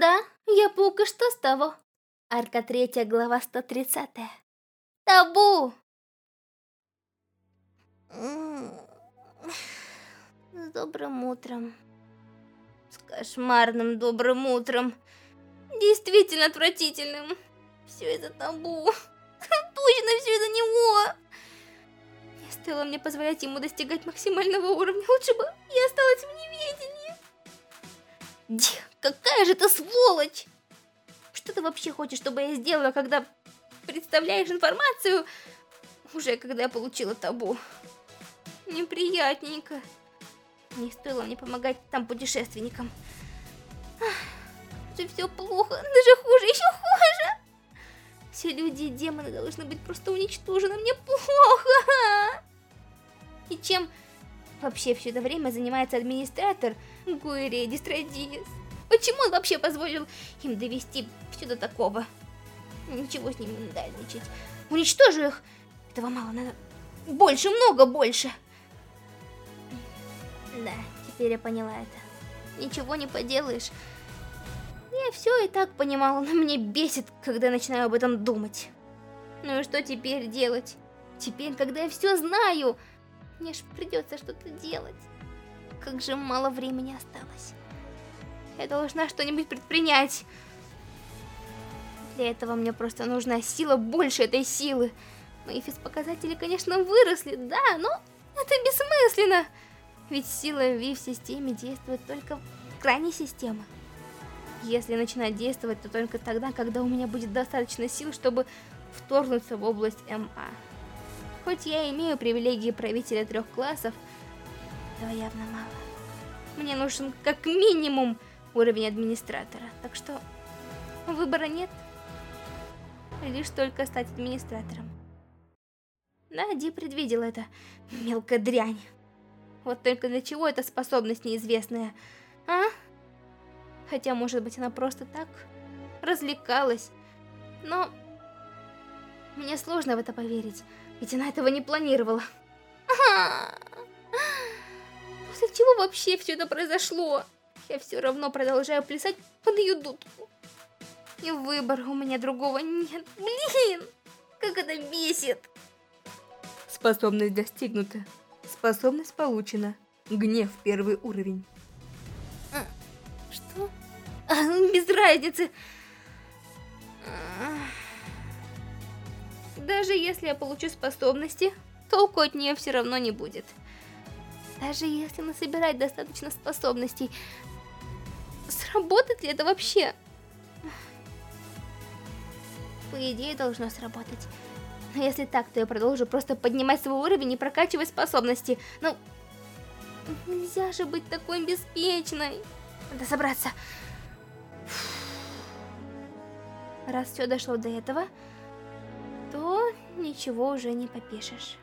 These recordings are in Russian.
Да, я паук, и что с того? Арка 3, глава 130. Табу! С добрым утром. С кошмарным добрым утром. Действительно отвратительным. Все это табу. Точно все из-за него. Не стоило мне позволять ему достигать максимального уровня. Лучше бы я осталась в неведении. Ди, какая же ты сволочь! Что ты вообще хочешь, чтобы я сделала, когда представляешь информацию, уже когда я получила табу? Неприятненько. Не стоило мне помогать там путешественникам. Же все плохо, даже хуже, еще хуже. Все люди и демоны должны быть просто уничтожены. Мне плохо. И чем вообще все это время занимается администратор Гуэри Дистрадиес? Почему он вообще позволил им довести все до такого? Ничего с ними не дальничать. Уничтожу их. Этого мало, надо больше, много больше. Да, теперь я поняла это. Ничего не поделаешь. Я все и так понимала, но мне бесит, когда начинаю об этом думать. Ну и что теперь делать? Теперь, когда я все знаю, мне ж придется что-то делать. Как же мало времени осталось. Я должна что-нибудь предпринять. Для этого мне просто нужна сила больше этой силы. Мои физпоказатели, конечно, выросли, да, но это бессмысленно. Ведь сила Ви в системе действует только в крайней системы. Если начинать действовать, то только тогда, когда у меня будет достаточно сил, чтобы вторгнуться в область МА. Хоть я имею привилегии правителя трех классов, этого явно мало. Мне нужен как минимум уровень администратора, так что выбора нет. Лишь только стать администратором. Да, Ди предвидел это, мелкая дрянь. Вот только для чего эта способность неизвестная, а? Хотя, может быть, она просто так развлекалась. Но мне сложно в это поверить, ведь она этого не планировала. После чего вообще все это произошло? Я все равно продолжаю плясать под ее дудку. И выбора у меня другого нет. Блин, как это бесит. Способность достигнута. Способность получена. Гнев первый уровень. А, что? А, без разницы. Даже если я получу способности, толку от нее все равно не будет. Даже если насобирать достаточно способностей, сработает ли это вообще? По идее, должно сработать. Но если так, то я продолжу просто поднимать свой уровень и прокачивать способности. Ну, нельзя же быть такой беспечной. Надо собраться. Раз все дошло до этого, то ничего уже не попишешь.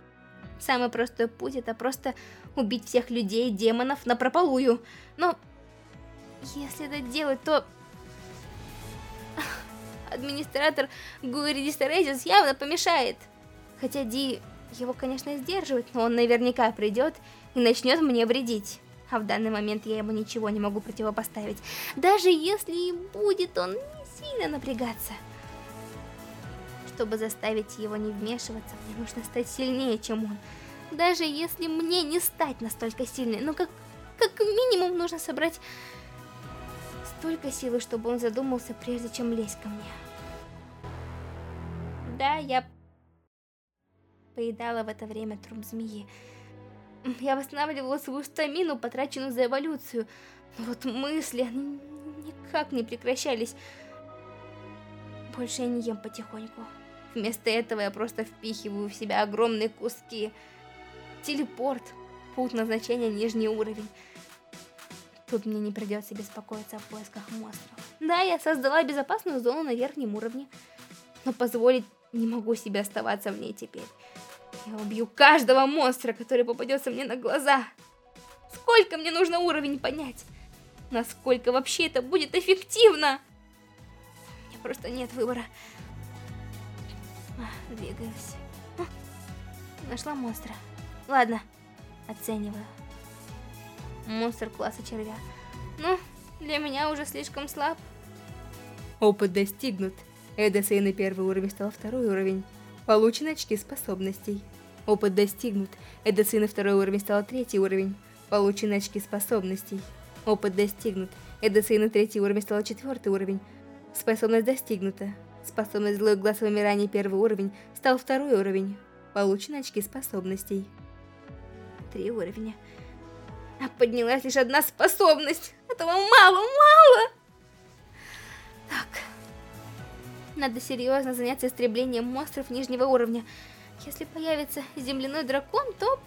Самый простой путь это просто убить всех людей, демонов на прополую. Но если это делать, то администратор Гуэри Дистерезис явно помешает. Хотя Ди его, конечно, сдерживает, но он наверняка придет и начнет мне вредить. А в данный момент я ему ничего не могу противопоставить. Даже если и будет он не сильно напрягаться. Чтобы заставить его не вмешиваться, мне нужно стать сильнее, чем он. Даже если мне не стать настолько сильной, но как, как минимум нужно собрать столько силы, чтобы он задумался, прежде чем лезть ко мне. Да, я поедала в это время труп змеи. Я восстанавливала свою стамину, потраченную за эволюцию. Но вот мысли, они никак не прекращались. Больше я не ем потихоньку. Вместо этого я просто впихиваю в себя огромные куски. Телепорт. Путь назначения нижний уровень. Тут мне не придется беспокоиться о поисках монстров. Да, я создала безопасную зону на верхнем уровне, но позволить не могу себе оставаться в ней теперь. Я убью каждого монстра, который попадется мне на глаза. Сколько мне нужно уровень понять? Насколько вообще это будет эффективно? У меня просто нет выбора. Двигаемся. А, нашла монстра. Ладно, оцениваю монстр класса червя. Ну, для меня уже слишком слаб. Опыт достигнут. Эдеса на первый уровень стал второй уровень. Получены очки способностей. Опыт достигнут. Эдеса на второй уровень стал третий уровень. Получены очки способностей. Опыт достигнут. Эдеса на третий уровень стал четвертый уровень. Способность достигнута. Способность злой глаз вымирания первый уровень стал второй уровень. Получены очки способностей. Три уровня. А поднялась лишь одна способность. Этого мало, мало! Так. Надо серьезно заняться истреблением монстров нижнего уровня. Если появится земляной дракон, то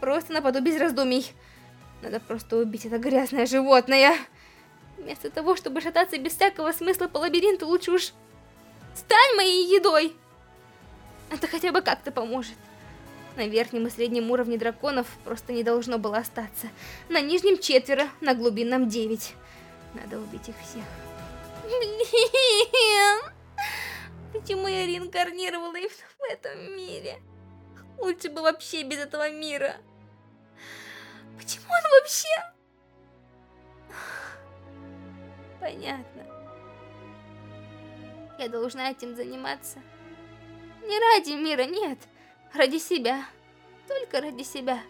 просто нападу без раздумий. Надо просто убить это грязное животное. Вместо того, чтобы шататься без всякого смысла по лабиринту, лучше уж стань моей едой. Это хотя бы как-то поможет. На верхнем и среднем уровне драконов просто не должно было остаться. На нижнем четверо, на глубинном девять. Надо убить их всех. Блин! Почему я реинкарнировала именно в этом мире? Лучше бы вообще без этого мира. Почему он вообще... Понятно. Я должна этим заниматься. Не ради мира, нет. Ради себя. Только ради себя.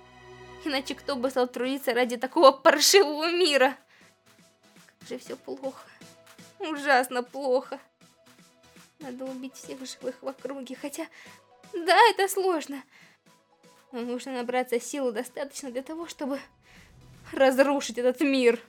Иначе кто бы стал трудиться ради такого паршивого мира? Как же все плохо. Ужасно плохо. Надо убить всех живых в округе, хотя... Да, это сложно. Но нужно набраться силы достаточно для того, чтобы разрушить этот мир.